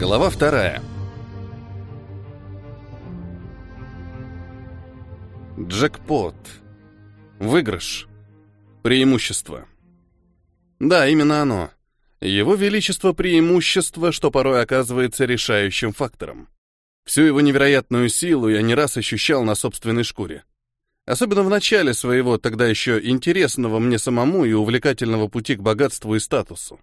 Глава вторая. Джекпот. Выигрыш. Преимущество. Да, именно оно. Его величество преимущество, что порой оказывается решающим фактором. Всю его невероятную силу я не раз ощущал на собственной шкуре. Особенно в начале своего тогда еще интересного мне самому и увлекательного пути к богатству и статусу.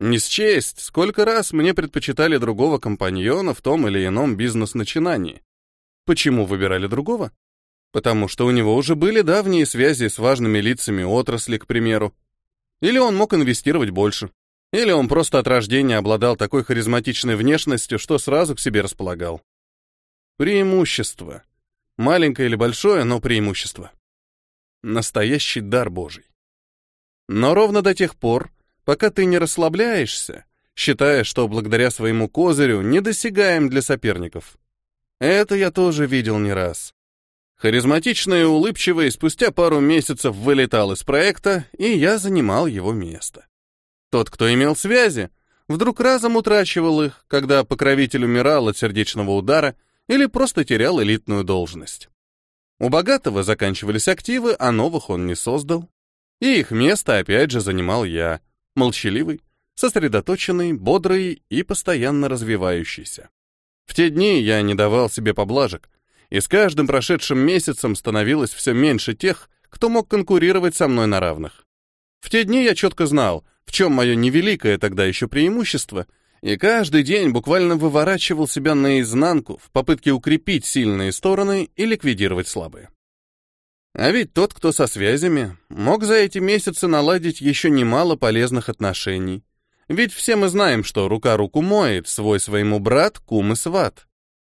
Не счесть, сколько раз мне предпочитали другого компаньона в том или ином бизнес-начинании. Почему выбирали другого? Потому что у него уже были давние связи с важными лицами отрасли, к примеру. Или он мог инвестировать больше. Или он просто от рождения обладал такой харизматичной внешностью, что сразу к себе располагал. Преимущество. Маленькое или большое, но преимущество. Настоящий дар Божий. Но ровно до тех пор, пока ты не расслабляешься, считая, что благодаря своему козырю недосягаем для соперников. Это я тоже видел не раз. Харизматичный и улыбчивый спустя пару месяцев вылетал из проекта, и я занимал его место. Тот, кто имел связи, вдруг разом утрачивал их, когда покровитель умирал от сердечного удара или просто терял элитную должность. У богатого заканчивались активы, а новых он не создал. И их место опять же занимал я, молчаливый, сосредоточенный, бодрый и постоянно развивающийся. В те дни я не давал себе поблажек, и с каждым прошедшим месяцем становилось все меньше тех, кто мог конкурировать со мной на равных. В те дни я четко знал, в чем мое невеликое тогда еще преимущество, и каждый день буквально выворачивал себя наизнанку в попытке укрепить сильные стороны и ликвидировать слабые. А ведь тот, кто со связями, мог за эти месяцы наладить еще немало полезных отношений. Ведь все мы знаем, что рука руку моет, свой своему брат, кум и сват.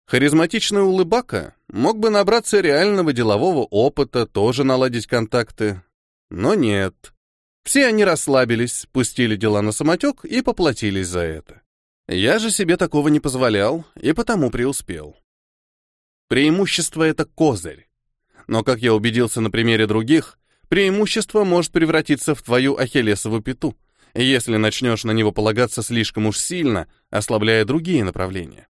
Харизматичный улыбака мог бы набраться реального делового опыта, тоже наладить контакты. Но нет. Все они расслабились, пустили дела на самотек и поплатились за это. Я же себе такого не позволял и потому преуспел. Преимущество — это козырь но, как я убедился на примере других, преимущество может превратиться в твою ахиллесову пяту, если начнешь на него полагаться слишком уж сильно, ослабляя другие направления.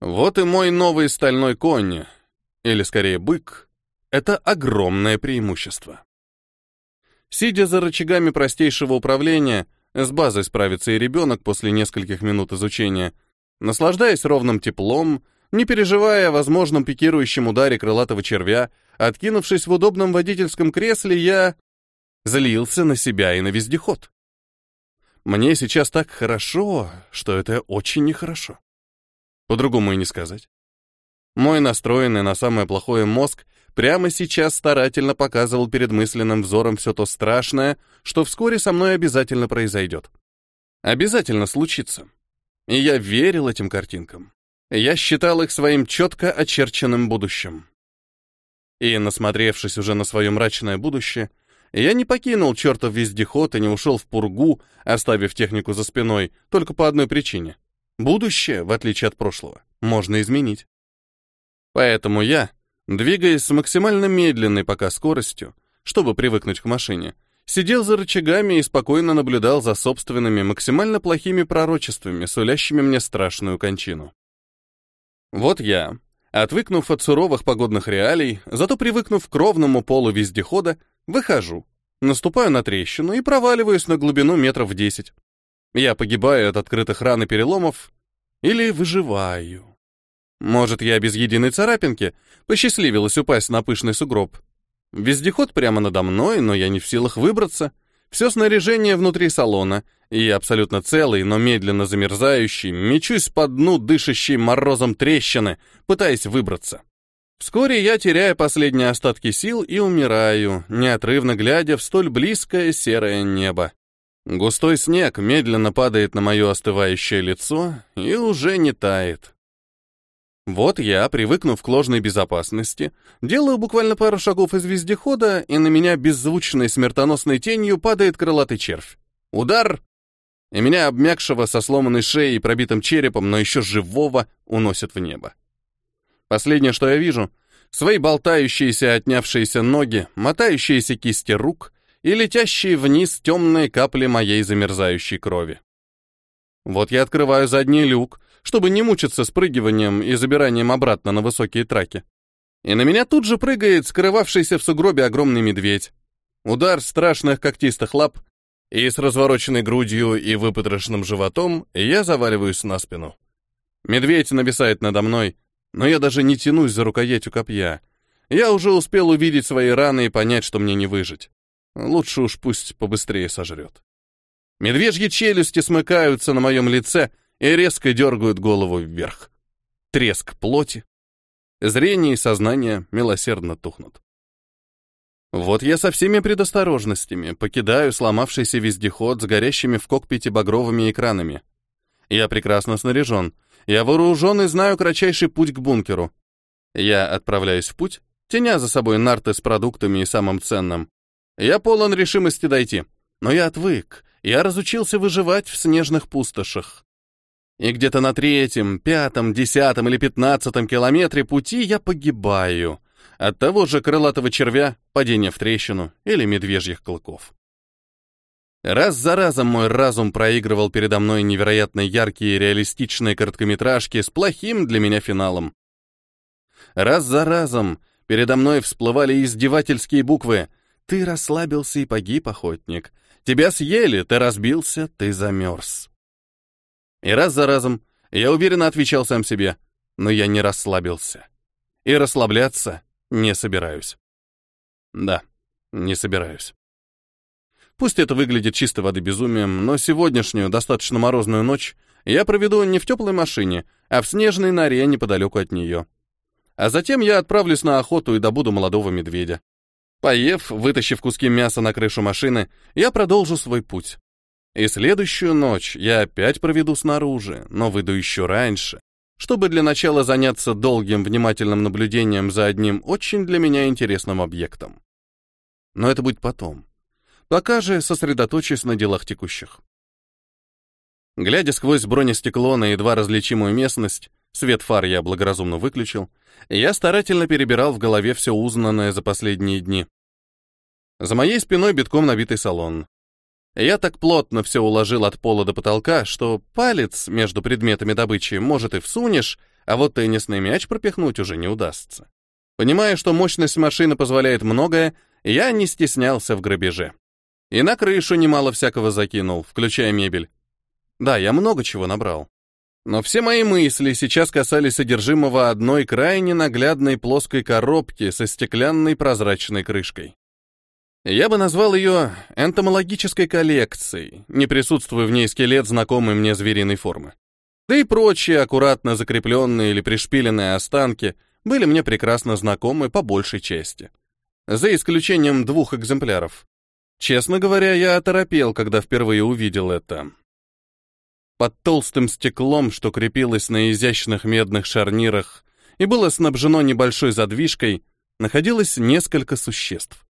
Вот и мой новый стальной конь, или скорее бык, это огромное преимущество. Сидя за рычагами простейшего управления, с базой справится и ребенок после нескольких минут изучения, наслаждаясь ровным теплом, не переживая о возможном пикирующем ударе крылатого червя, откинувшись в удобном водительском кресле, я злился на себя и на вездеход. Мне сейчас так хорошо, что это очень нехорошо. По-другому и не сказать. Мой настроенный на самое плохое мозг прямо сейчас старательно показывал перед мысленным взором все то страшное, что вскоре со мной обязательно произойдет. Обязательно случится. И я верил этим картинкам. Я считал их своим четко очерченным будущим. И, насмотревшись уже на свое мрачное будущее, я не покинул чертов вездеход и не ушел в пургу, оставив технику за спиной, только по одной причине. Будущее, в отличие от прошлого, можно изменить. Поэтому я, двигаясь с максимально медленной пока скоростью, чтобы привыкнуть к машине, сидел за рычагами и спокойно наблюдал за собственными максимально плохими пророчествами, сулящими мне страшную кончину. Вот я, отвыкнув от суровых погодных реалий, зато привыкнув к ровному полу вездехода, выхожу, наступаю на трещину и проваливаюсь на глубину метров десять. Я погибаю от открытых ран и переломов или выживаю. Может, я без единой царапинки посчастливилась упасть на пышный сугроб. Вездеход прямо надо мной, но я не в силах выбраться. Все снаряжение внутри салона, и абсолютно целый, но медленно замерзающий, мечусь по дну дышащей морозом трещины, пытаясь выбраться. Вскоре я теряю последние остатки сил и умираю, неотрывно глядя в столь близкое серое небо. Густой снег медленно падает на мое остывающее лицо и уже не тает. Вот я, привыкнув к ложной безопасности, делаю буквально пару шагов из вездехода, и на меня беззвучной смертоносной тенью падает крылатый червь. Удар, и меня, обмякшего со сломанной шеей и пробитым черепом, но еще живого, уносят в небо. Последнее, что я вижу, свои болтающиеся отнявшиеся ноги, мотающиеся кисти рук и летящие вниз темные капли моей замерзающей крови. Вот я открываю задний люк, чтобы не мучиться спрыгиванием и забиранием обратно на высокие траки. И на меня тут же прыгает скрывавшийся в сугробе огромный медведь. Удар страшных когтистых лап, и с развороченной грудью и выпотрошенным животом я заваливаюсь на спину. Медведь нависает надо мной, но я даже не тянусь за рукоятью копья. Я уже успел увидеть свои раны и понять, что мне не выжить. Лучше уж пусть побыстрее сожрет. Медвежьи челюсти смыкаются на моем лице и резко дергают голову вверх. Треск плоти. Зрение и сознание милосердно тухнут. Вот я со всеми предосторожностями покидаю сломавшийся вездеход с горящими в кокпите багровыми экранами. Я прекрасно снаряжен, я вооружен и знаю кратчайший путь к бункеру. Я отправляюсь в путь, теня за собой нарты с продуктами и самым ценным. Я полон решимости дойти, но я отвык, я разучился выживать в снежных пустошах. И где-то на третьем, пятом, десятом или пятнадцатом километре пути я погибаю от того же крылатого червя, падения в трещину или медвежьих клыков. Раз за разом мой разум проигрывал передо мной невероятно яркие реалистичные короткометражки с плохим для меня финалом. Раз за разом передо мной всплывали издевательские буквы «Ты расслабился и погиб, охотник», «Тебя съели, ты разбился, ты замерз». И раз за разом я уверенно отвечал сам себе, но я не расслабился. И расслабляться не собираюсь. Да, не собираюсь. Пусть это выглядит чистой воды безумием, но сегодняшнюю, достаточно морозную ночь я проведу не в теплой машине, а в снежной норе неподалеку от нее. А затем я отправлюсь на охоту и добуду молодого медведя. Поев, вытащив куски мяса на крышу машины, я продолжу свой путь. И следующую ночь я опять проведу снаружи, но выйду еще раньше, чтобы для начала заняться долгим внимательным наблюдением за одним очень для меня интересным объектом. Но это будет потом. Пока же сосредоточусь на делах текущих. Глядя сквозь бронестекло на едва различимую местность, свет фар я благоразумно выключил, я старательно перебирал в голове все узнанное за последние дни. За моей спиной битком набитый салон. Я так плотно все уложил от пола до потолка, что палец между предметами добычи, может, и всунешь, а вот теннисный мяч пропихнуть уже не удастся. Понимая, что мощность машины позволяет многое, я не стеснялся в грабеже. И на крышу немало всякого закинул, включая мебель. Да, я много чего набрал. Но все мои мысли сейчас касались содержимого одной крайне наглядной плоской коробки со стеклянной прозрачной крышкой. Я бы назвал ее энтомологической коллекцией, не присутствуя в ней скелет знакомой мне звериной формы. Да и прочие аккуратно закрепленные или пришпиленные останки были мне прекрасно знакомы по большей части. За исключением двух экземпляров. Честно говоря, я оторопел, когда впервые увидел это. Под толстым стеклом, что крепилось на изящных медных шарнирах и было снабжено небольшой задвижкой, находилось несколько существ.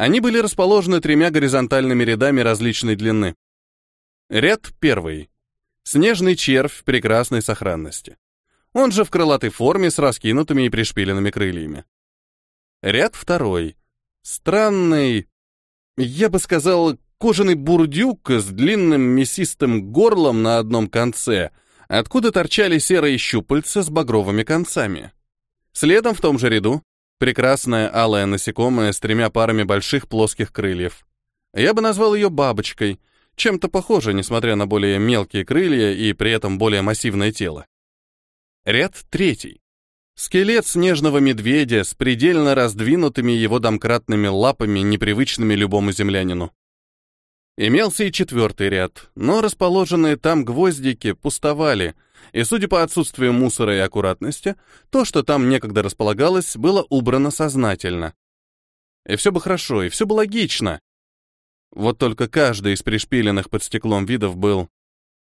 Они были расположены тремя горизонтальными рядами различной длины. Ряд первый. Снежный червь прекрасной сохранности. Он же в крылатой форме с раскинутыми и пришпиленными крыльями. Ряд второй. Странный, я бы сказал, кожаный бурдюк с длинным мясистым горлом на одном конце, откуда торчали серые щупальца с багровыми концами. Следом в том же ряду прекрасная алая насекомая с тремя парами больших плоских крыльев. Я бы назвал ее бабочкой, чем-то похоже, несмотря на более мелкие крылья и при этом более массивное тело. Ряд третий. Скелет снежного медведя с предельно раздвинутыми его домкратными лапами, непривычными любому землянину. Имелся и четвертый ряд, но расположенные там гвоздики пустовали, и, судя по отсутствию мусора и аккуратности, то, что там некогда располагалось, было убрано сознательно. И все бы хорошо, и все бы логично. Вот только каждый из пришпиленных под стеклом видов был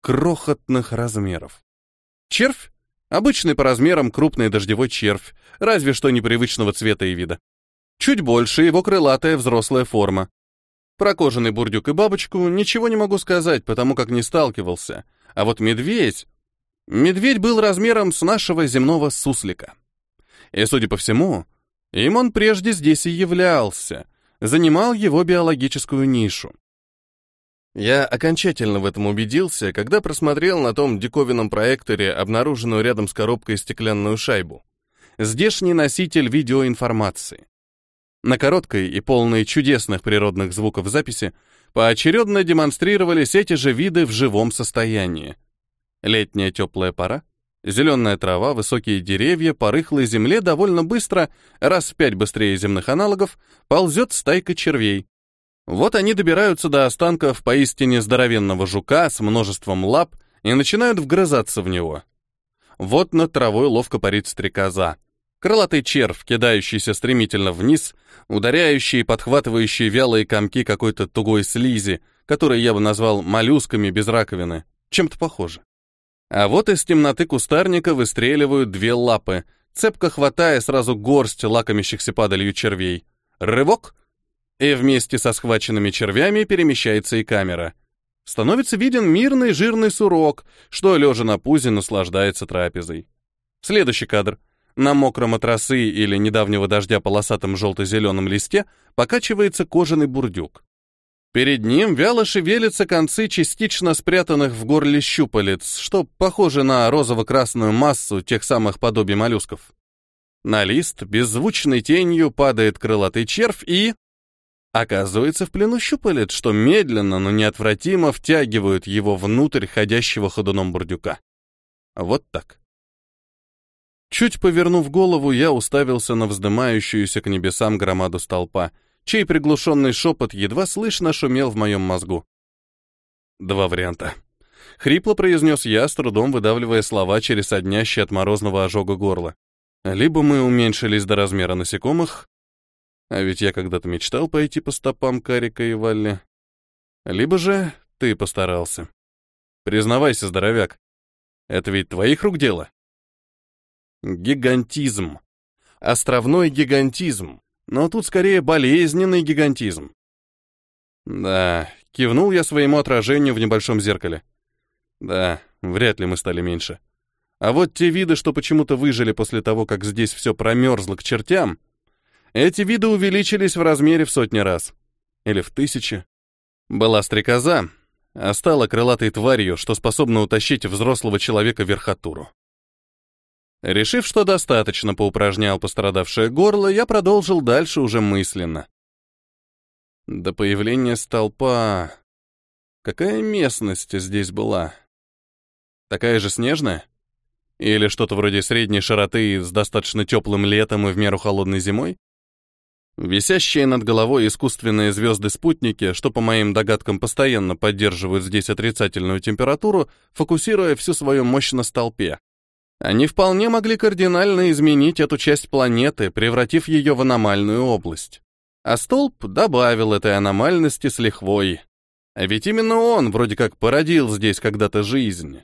крохотных размеров. Червь Обычный по размерам крупный дождевой червь, разве что непривычного цвета и вида. Чуть больше его крылатая взрослая форма. Про кожаный бурдюк и бабочку ничего не могу сказать, потому как не сталкивался. А вот медведь... Медведь был размером с нашего земного суслика. И, судя по всему, им он прежде здесь и являлся, занимал его биологическую нишу. Я окончательно в этом убедился, когда просмотрел на том диковинном проекторе обнаруженную рядом с коробкой стеклянную шайбу. Здешний носитель видеоинформации. На короткой и полной чудесных природных звуков записи поочередно демонстрировались эти же виды в живом состоянии. Летняя теплая пора, зеленая трава, высокие деревья, по рыхлой земле довольно быстро, раз в пять быстрее земных аналогов, ползет стайка червей. Вот они добираются до останков поистине здоровенного жука с множеством лап и начинают вгрызаться в него. Вот над травой ловко парит стрекоза. Крылатый червь, кидающийся стремительно вниз, ударяющий и подхватывающий вялые комки какой-то тугой слизи, которые я бы назвал моллюсками без раковины, чем-то похоже. А вот из темноты кустарника выстреливают две лапы, цепко хватая сразу горсть лакомящихся падалью червей. Рывок, и вместе со схваченными червями перемещается и камера. Становится виден мирный жирный сурок, что, лежа на пузе, наслаждается трапезой. Следующий кадр. На мокром от росы или недавнего дождя полосатом желто-зеленом листе покачивается кожаный бурдюк. Перед ним вяло шевелятся концы частично спрятанных в горле щупалец, что похоже на розово-красную массу тех самых подобий моллюсков. На лист беззвучной тенью падает крылатый червь и... Оказывается, в плену щупалец, что медленно, но неотвратимо втягивают его внутрь ходящего ходуном бурдюка. Вот так. Чуть повернув голову, я уставился на вздымающуюся к небесам громаду столпа, чей приглушенный шепот едва слышно шумел в моем мозгу. Два варианта. Хрипло произнес я, с трудом выдавливая слова через соднящий от морозного ожога горло. Либо мы уменьшились до размера насекомых, а ведь я когда-то мечтал пойти по стопам Карика и Валли. Либо же ты постарался. Признавайся, здоровяк. Это ведь твоих рук дело. Гигантизм. Островной гигантизм. Но тут скорее болезненный гигантизм. Да, кивнул я своему отражению в небольшом зеркале. Да, вряд ли мы стали меньше. А вот те виды, что почему-то выжили после того, как здесь все промерзло к чертям, эти виды увеличились в размере в сотни раз. Или в тысячи. Была стрекоза, а стала крылатой тварью, что способна утащить взрослого человека верхотуру. Решив, что достаточно поупражнял пострадавшее горло, я продолжил дальше уже мысленно. До появления столпа... Какая местность здесь была? Такая же снежная? Или что-то вроде средней широты с достаточно теплым летом и в меру холодной зимой? Висящие над головой искусственные звезды-спутники, что, по моим догадкам, постоянно поддерживают здесь отрицательную температуру, фокусируя всю свою мощь на столпе. Они вполне могли кардинально изменить эту часть планеты, превратив ее в аномальную область. А столб добавил этой аномальности с лихвой. А ведь именно он вроде как породил здесь когда-то жизнь.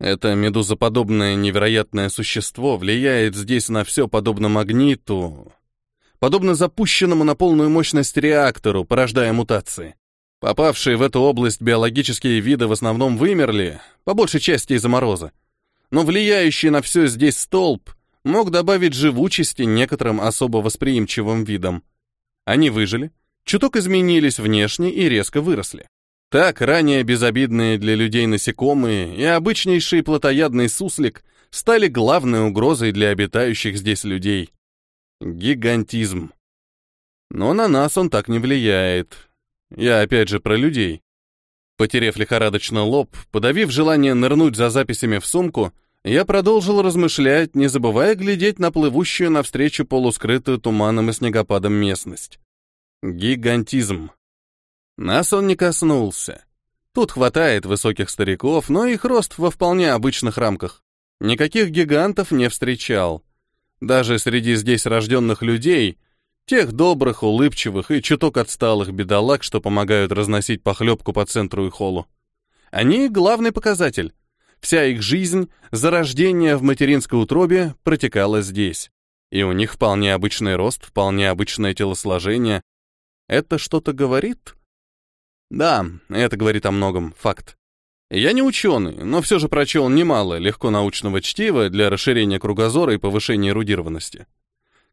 Это медузоподобное невероятное существо влияет здесь на все подобно магниту, подобно запущенному на полную мощность реактору, порождая мутации. Попавшие в эту область биологические виды в основном вымерли, по большей части из-за мороза. Но влияющий на все здесь столб мог добавить живучести некоторым особо восприимчивым видам. Они выжили, чуток изменились внешне и резко выросли. Так ранее безобидные для людей насекомые и обычнейший плотоядный суслик стали главной угрозой для обитающих здесь людей. Гигантизм. Но на нас он так не влияет. Я опять же про людей. Потерев лихорадочно лоб, подавив желание нырнуть за записями в сумку, я продолжил размышлять, не забывая глядеть на плывущую навстречу полускрытую туманом и снегопадом местность. Гигантизм. Нас он не коснулся. Тут хватает высоких стариков, но их рост во вполне обычных рамках. Никаких гигантов не встречал. Даже среди здесь рожденных людей, тех добрых, улыбчивых и чуток отсталых бедолаг, что помогают разносить похлебку по центру и холлу. Они — главный показатель. Вся их жизнь, зарождение в материнской утробе протекало здесь. И у них вполне обычный рост, вполне обычное телосложение. Это что-то говорит? Да, это говорит о многом, факт. Я не ученый, но все же прочел немало легко научного чтива для расширения кругозора и повышения эрудированности.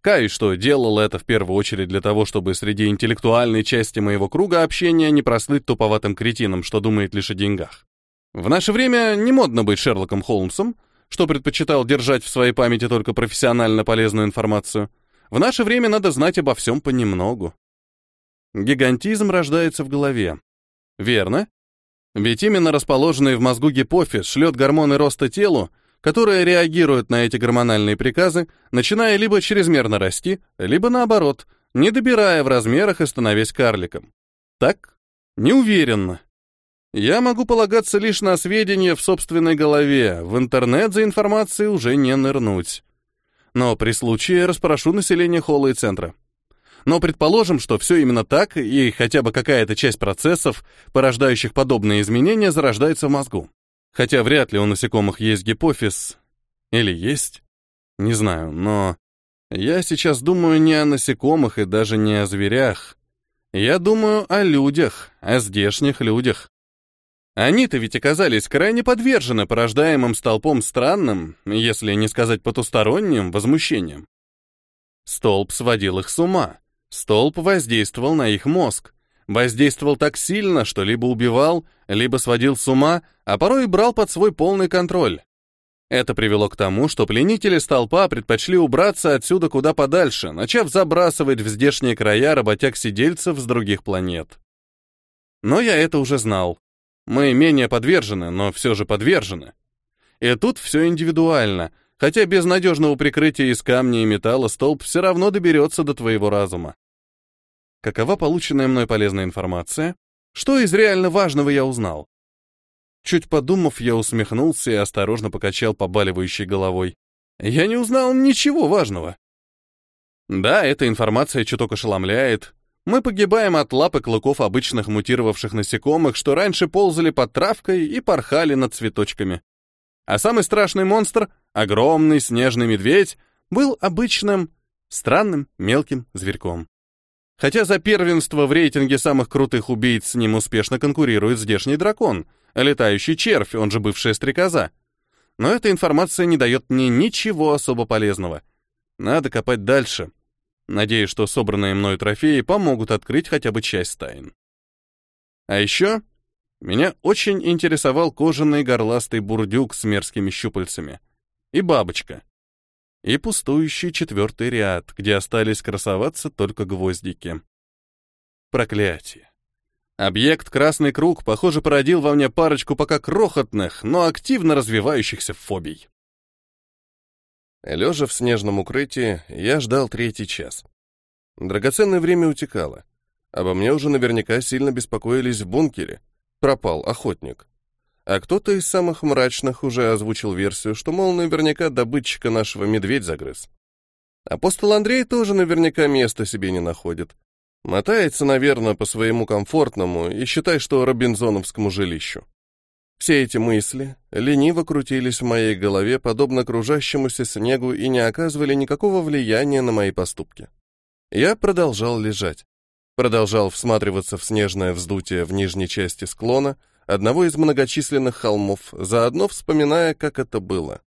Каюсь, что делал это в первую очередь для того, чтобы среди интеллектуальной части моего круга общения не прослыть туповатым кретином, что думает лишь о деньгах. В наше время не модно быть Шерлоком Холмсом, что предпочитал держать в своей памяти только профессионально полезную информацию. В наше время надо знать обо всем понемногу. Гигантизм рождается в голове. Верно? Ведь именно расположенный в мозгу гипофиз шлет гормоны роста телу, которые реагируют на эти гормональные приказы, начиная либо чрезмерно расти, либо наоборот, не добирая в размерах и становясь карликом. Так? Не уверенно. Я могу полагаться лишь на сведения в собственной голове, в интернет за информацией уже не нырнуть. Но при случае расспрошу население холла и центра. Но предположим, что все именно так, и хотя бы какая-то часть процессов, порождающих подобные изменения, зарождается в мозгу. Хотя вряд ли у насекомых есть гипофиз. Или есть? Не знаю, но... Я сейчас думаю не о насекомых и даже не о зверях. Я думаю о людях, о здешних людях. Они-то ведь оказались крайне подвержены порождаемым столпом странным, если не сказать потусторонним, возмущением. Столб сводил их с ума. Столб воздействовал на их мозг. Воздействовал так сильно, что либо убивал, либо сводил с ума, а порой и брал под свой полный контроль. Это привело к тому, что пленители столпа предпочли убраться отсюда куда подальше, начав забрасывать в здешние края работяг-сидельцев с других планет. Но я это уже знал. Мы менее подвержены, но все же подвержены. И тут все индивидуально, хотя без надежного прикрытия из камня и металла столб все равно доберется до твоего разума. Какова полученная мной полезная информация? Что из реально важного я узнал? Чуть подумав, я усмехнулся и осторожно покачал побаливающей головой. Я не узнал ничего важного. Да, эта информация чуток ошеломляет, мы погибаем от лап и клыков обычных мутировавших насекомых, что раньше ползали под травкой и порхали над цветочками. А самый страшный монстр, огромный снежный медведь, был обычным, странным, мелким зверьком. Хотя за первенство в рейтинге самых крутых убийц с ним успешно конкурирует здешний дракон, летающий червь, он же бывшая стрекоза. Но эта информация не дает мне ничего особо полезного. Надо копать дальше, Надеюсь, что собранные мною трофеи помогут открыть хотя бы часть тайн. А еще меня очень интересовал кожаный горластый бурдюк с мерзкими щупальцами. И бабочка. И пустующий четвертый ряд, где остались красоваться только гвоздики. Проклятие. Объект «Красный круг», похоже, породил во мне парочку пока крохотных, но активно развивающихся фобий. Лежа в снежном укрытии, я ждал третий час. Драгоценное время утекало. Обо мне уже наверняка сильно беспокоились в бункере. Пропал охотник. А кто-то из самых мрачных уже озвучил версию, что, мол, наверняка добытчика нашего медведь загрыз. Апостол Андрей тоже наверняка места себе не находит. Мотается, наверное, по своему комфортному и считай, что робинзоновскому жилищу. Все эти мысли лениво крутились в моей голове, подобно кружащемуся снегу, и не оказывали никакого влияния на мои поступки. Я продолжал лежать. Продолжал всматриваться в снежное вздутие в нижней части склона, одного из многочисленных холмов, заодно вспоминая, как это было.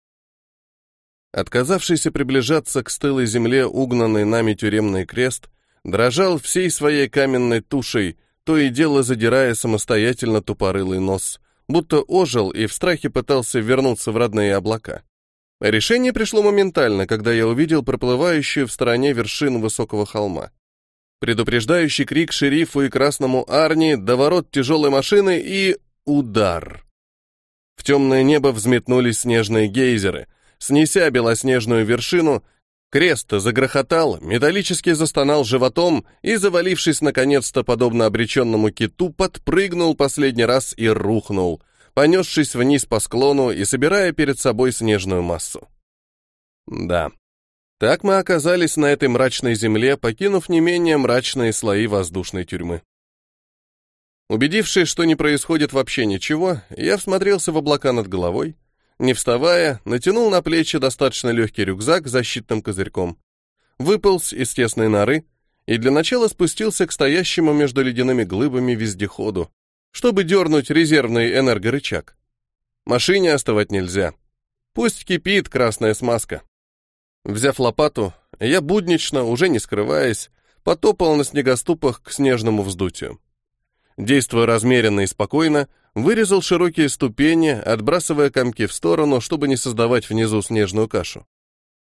Отказавшийся приближаться к стылой земле угнанный нами тюремный крест дрожал всей своей каменной тушей, то и дело задирая самостоятельно тупорылый нос — будто ожил и в страхе пытался вернуться в родные облака. Решение пришло моментально, когда я увидел проплывающую в стороне вершину высокого холма. Предупреждающий крик шерифу и красному Арни, до ворот тяжелой машины и... удар. В темное небо взметнулись снежные гейзеры. Снеся белоснежную вершину, крест загрохотал, металлически застонал животом и, завалившись наконец-то подобно обреченному киту, подпрыгнул последний раз и рухнул, понесшись вниз по склону и собирая перед собой снежную массу. Да, так мы оказались на этой мрачной земле, покинув не менее мрачные слои воздушной тюрьмы. Убедившись, что не происходит вообще ничего, я всмотрелся в облака над головой, не вставая, натянул на плечи достаточно легкий рюкзак с защитным козырьком, выполз из тесной норы и для начала спустился к стоящему между ледяными глыбами вездеходу, чтобы дернуть резервный энергорычаг. Машине оставать нельзя. Пусть кипит красная смазка. Взяв лопату, я буднично, уже не скрываясь, потопал на снегоступах к снежному вздутию. Действуя размеренно и спокойно, вырезал широкие ступени, отбрасывая комки в сторону, чтобы не создавать внизу снежную кашу.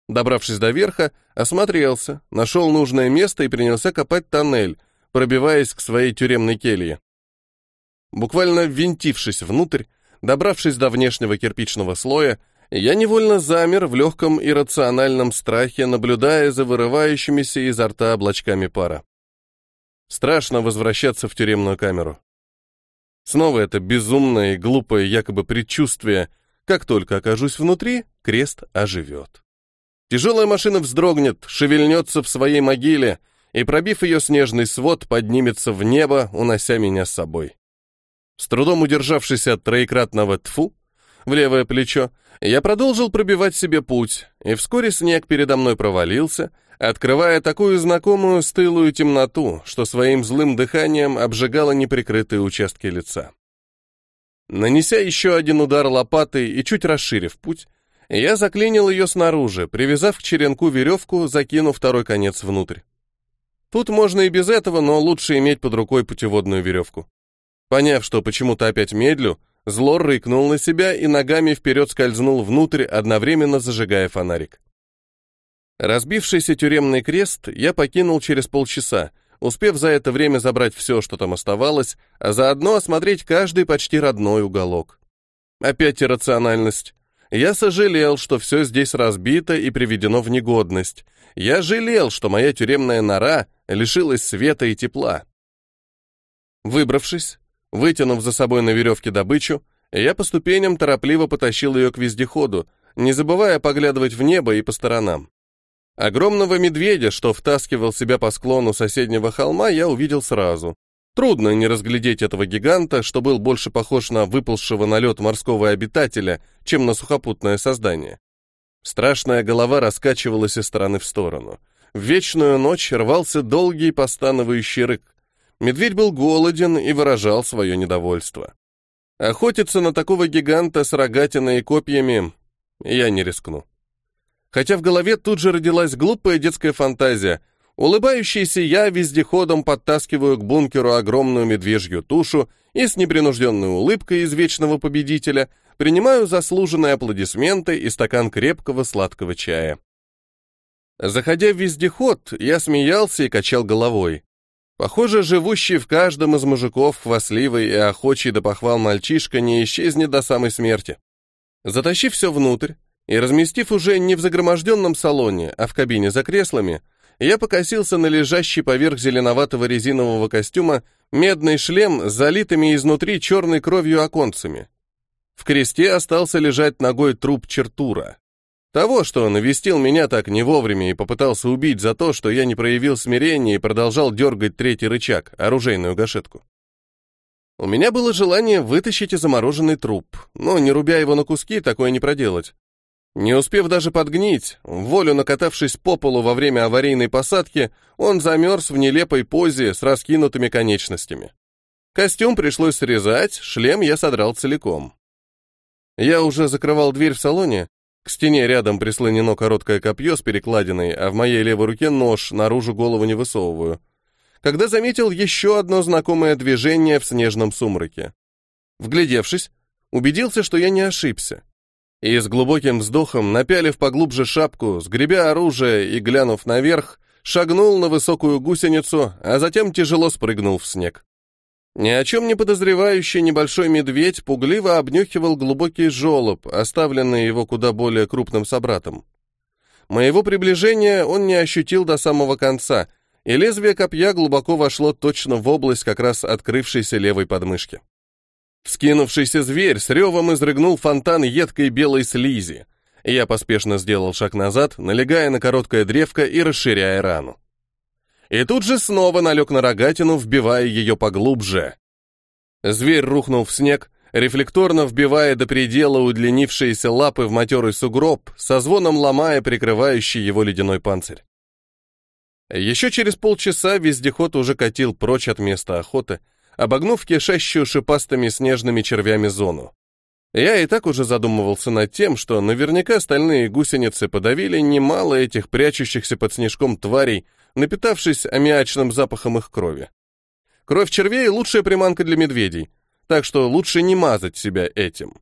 Добравшись до верха, осмотрелся, нашел нужное место и принялся копать тоннель, пробиваясь к своей тюремной келье. Буквально ввинтившись внутрь, добравшись до внешнего кирпичного слоя, я невольно замер в легком иррациональном страхе, наблюдая за вырывающимися изо рта облачками пара. Страшно возвращаться в тюремную камеру. Снова это безумное и глупое якобы предчувствие. Как только окажусь внутри, крест оживет. Тяжелая машина вздрогнет, шевельнется в своей могиле и, пробив ее снежный свод, поднимется в небо, унося меня с собой. С трудом удержавшись от троекратного «тфу» в левое плечо, я продолжил пробивать себе путь, и вскоре снег передо мной провалился, открывая такую знакомую стылую темноту, что своим злым дыханием обжигало неприкрытые участки лица. Нанеся еще один удар лопатой и чуть расширив путь, я заклинил ее снаружи, привязав к черенку веревку, закинув второй конец внутрь. Тут можно и без этого, но лучше иметь под рукой путеводную веревку. Поняв, что почему-то опять медлю, Злор рыкнул на себя и ногами вперед скользнул внутрь, одновременно зажигая фонарик. Разбившийся тюремный крест я покинул через полчаса, успев за это время забрать все, что там оставалось, а заодно осмотреть каждый почти родной уголок. Опять иррациональность. Я сожалел, что все здесь разбито и приведено в негодность. Я жалел, что моя тюремная нора лишилась света и тепла. Выбравшись, Вытянув за собой на веревке добычу, я по ступеням торопливо потащил ее к вездеходу, не забывая поглядывать в небо и по сторонам. Огромного медведя, что втаскивал себя по склону соседнего холма, я увидел сразу. Трудно не разглядеть этого гиганта, что был больше похож на выползшего на лед морского обитателя, чем на сухопутное создание. Страшная голова раскачивалась из стороны в сторону. В вечную ночь рвался долгий постановающий рык. Медведь был голоден и выражал свое недовольство. Охотиться на такого гиганта с рогатиной и копьями я не рискну. Хотя в голове тут же родилась глупая детская фантазия. Улыбающийся я вездеходом подтаскиваю к бункеру огромную медвежью тушу и с непринужденной улыбкой из вечного победителя принимаю заслуженные аплодисменты и стакан крепкого сладкого чая. Заходя в вездеход, я смеялся и качал головой. Похоже, живущий в каждом из мужиков хвастливый и охочий до похвал мальчишка не исчезнет до самой смерти. Затащив все внутрь и разместив уже не в загроможденном салоне, а в кабине за креслами, я покосился на лежащий поверх зеленоватого резинового костюма медный шлем с залитыми изнутри черной кровью оконцами. В кресте остался лежать ногой труп Чертура. Того, что навестил меня так не вовремя и попытался убить за то, что я не проявил смирения и продолжал дергать третий рычаг, оружейную гашетку. У меня было желание вытащить и замороженный труп, но, не рубя его на куски, такое не проделать. Не успев даже подгнить, волю накатавшись по полу во время аварийной посадки, он замерз в нелепой позе с раскинутыми конечностями. Костюм пришлось срезать, шлем я содрал целиком. Я уже закрывал дверь в салоне, к стене рядом прислонено короткое копье с перекладиной, а в моей левой руке нож, наружу голову не высовываю. Когда заметил еще одно знакомое движение в снежном сумраке. Вглядевшись, убедился, что я не ошибся. И с глубоким вздохом, напялив поглубже шапку, сгребя оружие и глянув наверх, шагнул на высокую гусеницу, а затем тяжело спрыгнул в снег. Ни о чем не подозревающий небольшой медведь пугливо обнюхивал глубокий желоб, оставленный его куда более крупным собратом. Моего приближения он не ощутил до самого конца, и лезвие копья глубоко вошло точно в область как раз открывшейся левой подмышки. Вскинувшийся зверь с ревом изрыгнул фонтан едкой белой слизи, я поспешно сделал шаг назад, налегая на короткое древко и расширяя рану и тут же снова налег на рогатину, вбивая ее поглубже. Зверь рухнул в снег, рефлекторно вбивая до предела удлинившиеся лапы в матерый сугроб, со звоном ломая прикрывающий его ледяной панцирь. Еще через полчаса вездеход уже катил прочь от места охоты, обогнув кишащую шипастыми снежными червями зону. Я и так уже задумывался над тем, что наверняка стальные гусеницы подавили немало этих прячущихся под снежком тварей, напитавшись аммиачным запахом их крови. Кровь червей — лучшая приманка для медведей, так что лучше не мазать себя этим,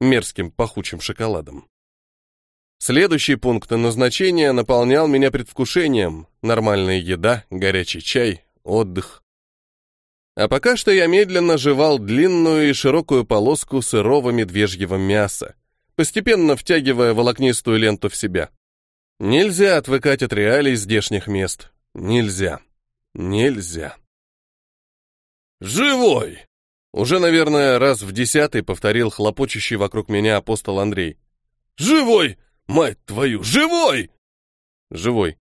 мерзким пахучим шоколадом. Следующий пункт назначения наполнял меня предвкушением. Нормальная еда, горячий чай, отдых. А пока что я медленно жевал длинную и широкую полоску сырого медвежьего мяса, постепенно втягивая волокнистую ленту в себя. Нельзя отвыкать от реалий здешних мест. Нельзя. Нельзя. «Живой!» Уже, наверное, раз в десятый повторил хлопочущий вокруг меня апостол Андрей. «Живой! Мать твою, живой!» «Живой!»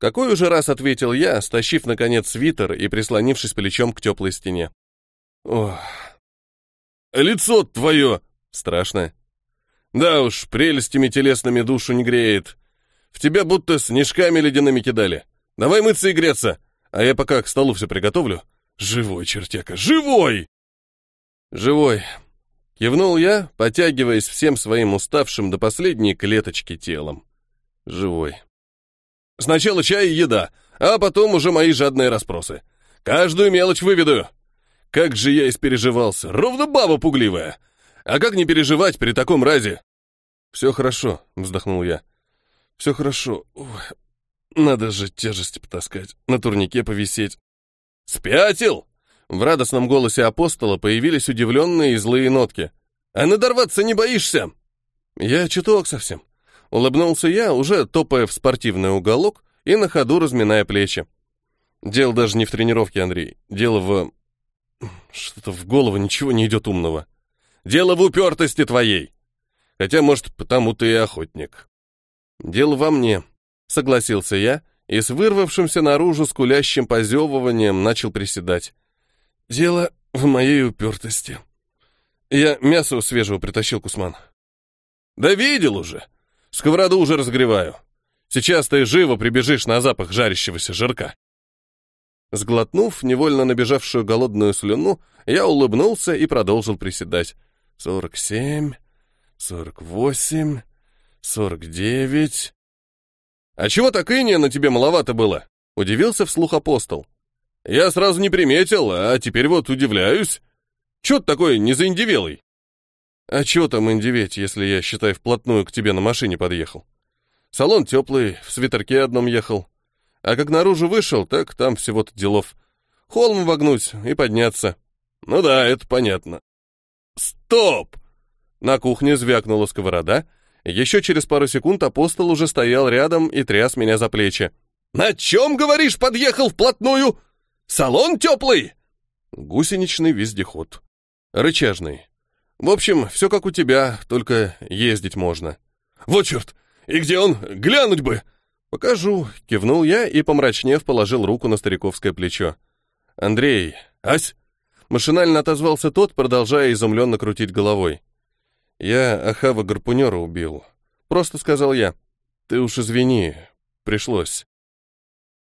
Какой уже раз ответил я, стащив, наконец, свитер и прислонившись плечом к теплой стене. Ох. Лицо твое! Страшное. Да уж, прелестями телесными душу не греет. В тебя будто снежками ледяными кидали. Давай мыться и греться, а я пока к столу все приготовлю. Живой, чертяка, живой! Живой. Кивнул я, потягиваясь всем своим уставшим до последней клеточки телом. Живой. Сначала чай и еда, а потом уже мои жадные расспросы. Каждую мелочь выведу. Как же я испереживался, ровно баба пугливая. А как не переживать при таком разе? Все хорошо, вздохнул я. Все хорошо. Ой, надо же тяжести потаскать, на турнике повисеть. Спятил? В радостном голосе апостола появились удивленные и злые нотки. А надорваться не боишься? Я чуток совсем. Улыбнулся я, уже топая в спортивный уголок и на ходу разминая плечи. Дело даже не в тренировке, Андрей. Дело в... Что-то в голову ничего не идет умного. Дело в упертости твоей. Хотя, может, потому ты и охотник. Дело во мне, согласился я и с вырвавшимся наружу скулящим позевыванием начал приседать. Дело в моей упертости. Я мясо свежего притащил, Кусман. Да видел уже. Сковороду уже разогреваю. Сейчас ты живо прибежишь на запах жарящегося жирка. Сглотнув невольно набежавшую голодную слюну, я улыбнулся и продолжил приседать. Сорок семь, сорок восемь, сорок девять. А чего так иния на тебе маловато было? Удивился вслух апостол. Я сразу не приметил, а теперь вот удивляюсь. Чё ты такой незаиндивелый? А чё там индиветь, если я, считай, вплотную к тебе на машине подъехал? Салон теплый, в свитерке одном ехал. А как наружу вышел, так там всего-то делов. Холм вогнуть и подняться. Ну да, это понятно. Стоп! На кухне звякнула сковорода. Еще через пару секунд апостол уже стоял рядом и тряс меня за плечи. «На чем, говоришь, подъехал вплотную? Салон теплый?» Гусеничный вездеход. Рычажный. В общем, все как у тебя, только ездить можно. Вот черт! И где он? Глянуть бы! Покажу, кивнул я и, помрачнев, положил руку на стариковское плечо. Андрей, Ась? Машинально отозвался тот, продолжая изумленно крутить головой. Я Ахава гарпунера убил. Просто сказал я. Ты уж извини, пришлось.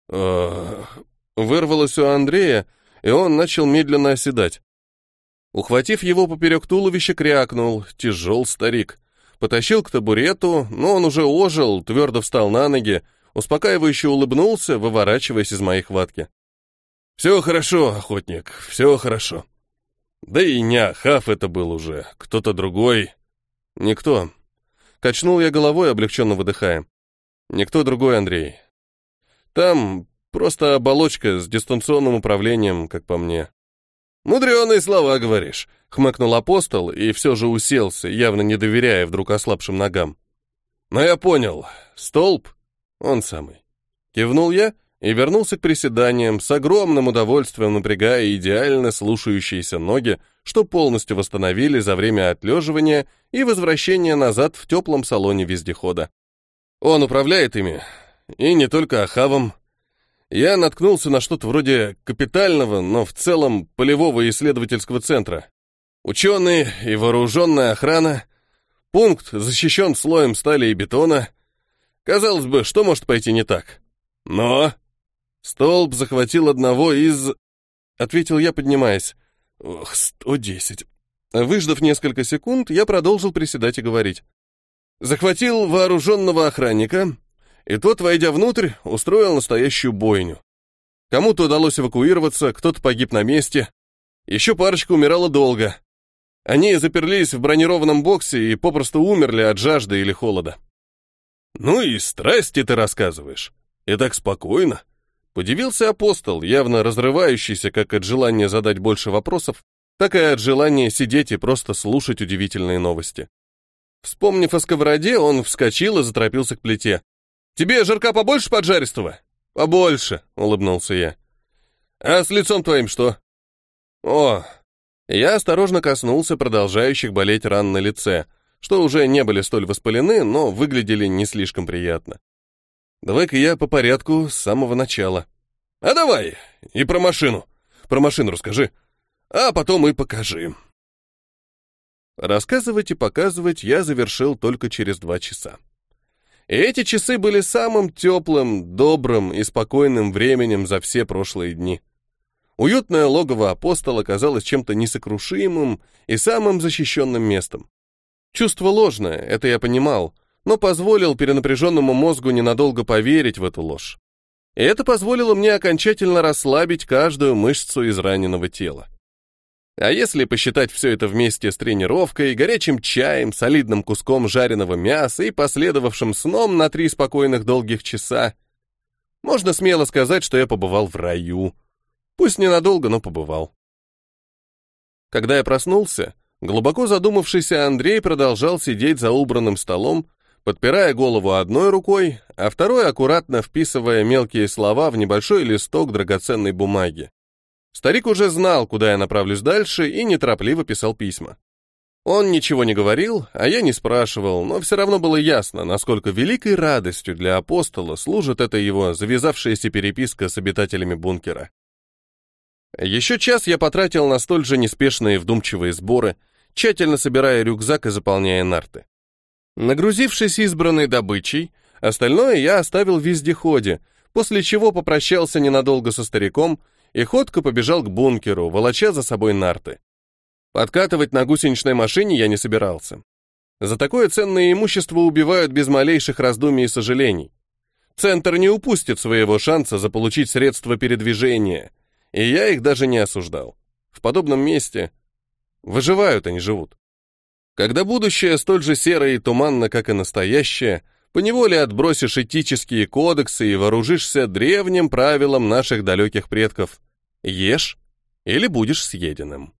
Вырвалось у Андрея, и он начал медленно оседать. Ухватив его поперек туловища, крякнул. Тяжел старик. Потащил к табурету, но он уже ожил, твердо встал на ноги, успокаивающе улыбнулся, выворачиваясь из моей хватки. «Все хорошо, охотник, все хорошо». Да и не Ахав это был уже, кто-то другой. Никто. Качнул я головой, облегченно выдыхая. Никто другой, Андрей. Там просто оболочка с дистанционным управлением, как по мне. «Мудреные слова, говоришь», — хмыкнул апостол и все же уселся, явно не доверяя вдруг ослабшим ногам. «Но я понял. Столб? Он самый». Кивнул я и вернулся к приседаниям, с огромным удовольствием напрягая идеально слушающиеся ноги, что полностью восстановили за время отлеживания и возвращения назад в теплом салоне вездехода. Он управляет ими, и не только Ахавом, я наткнулся на что-то вроде капитального, но в целом полевого исследовательского центра. Ученые и вооруженная охрана. Пункт защищен слоем стали и бетона. Казалось бы, что может пойти не так? Но... Столб захватил одного из... Ответил я, поднимаясь. Ох, сто десять. Выждав несколько секунд, я продолжил приседать и говорить. Захватил вооруженного охранника, и тот, войдя внутрь, устроил настоящую бойню. Кому-то удалось эвакуироваться, кто-то погиб на месте. Еще парочка умирала долго. Они заперлись в бронированном боксе и попросту умерли от жажды или холода. «Ну и страсти ты рассказываешь. И так спокойно». Подивился апостол, явно разрывающийся как от желания задать больше вопросов, так и от желания сидеть и просто слушать удивительные новости. Вспомнив о сковороде, он вскочил и заторопился к плите. «Тебе жирка побольше поджаристого?» «Побольше», — улыбнулся я. «А с лицом твоим что?» «О!» Я осторожно коснулся продолжающих болеть ран на лице, что уже не были столь воспалены, но выглядели не слишком приятно. Давай-ка я по порядку с самого начала. А давай, и про машину. Про машину расскажи. А потом и покажи. Рассказывать и показывать я завершил только через два часа. И эти часы были самым теплым, добрым и спокойным временем за все прошлые дни. Уютное логово апостола казалось чем-то несокрушимым и самым защищенным местом. Чувство ложное, это я понимал, но позволил перенапряженному мозгу ненадолго поверить в эту ложь. И это позволило мне окончательно расслабить каждую мышцу израненного тела. А если посчитать все это вместе с тренировкой, горячим чаем, солидным куском жареного мяса и последовавшим сном на три спокойных долгих часа, можно смело сказать, что я побывал в раю. Пусть ненадолго, но побывал. Когда я проснулся, глубоко задумавшийся Андрей продолжал сидеть за убранным столом, подпирая голову одной рукой, а второй аккуратно вписывая мелкие слова в небольшой листок драгоценной бумаги. Старик уже знал, куда я направлюсь дальше, и неторопливо писал письма. Он ничего не говорил, а я не спрашивал, но все равно было ясно, насколько великой радостью для апостола служит эта его завязавшаяся переписка с обитателями бункера. Еще час я потратил на столь же неспешные вдумчивые сборы, тщательно собирая рюкзак и заполняя нарты. Нагрузившись избранной добычей, остальное я оставил в вездеходе, после чего попрощался ненадолго со стариком и ходко побежал к бункеру, волоча за собой нарты. Подкатывать на гусеничной машине я не собирался. За такое ценное имущество убивают без малейших раздумий и сожалений. Центр не упустит своего шанса заполучить средства передвижения, и я их даже не осуждал. В подобном месте выживают, они живут. Когда будущее столь же серое и туманно, как и настоящее, поневоле отбросишь этические кодексы и вооружишься древним правилом наших далеких предков. Ешь или будешь съеденным.